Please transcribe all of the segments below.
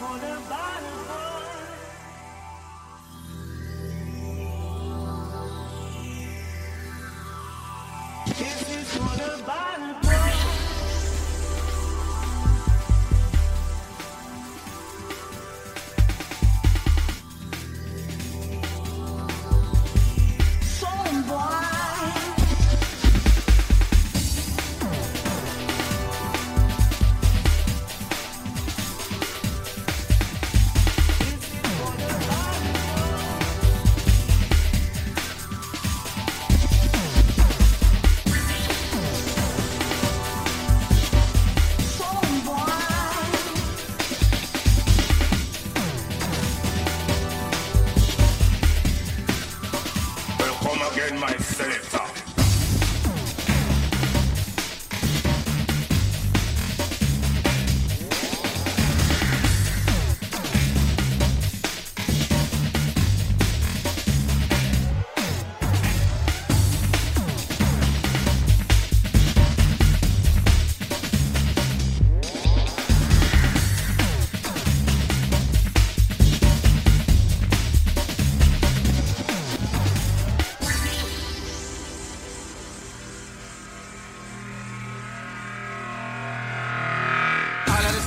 This is for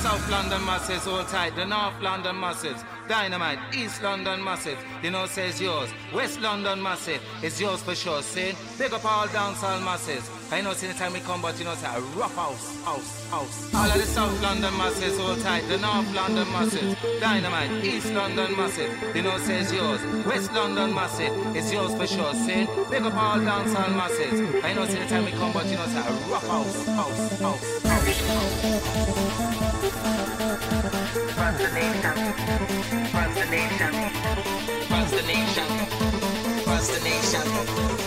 South London masses hold tight, the North London masses, dynamite, East London masses, you know says yours. West London massive is yours for sure. See, big up all dancehall masses. I know see the time we come, but you know say a rough house, house, house. All of the South London masses all tight, the North London masses, dynamite, East London massive, you know says yours. West London massive is yours for sure. See, big up all dancehall masses. I know see the time we come, but you know say a rough house, house, house, house. Across the nation, across the nation, Across the nation, across the nation.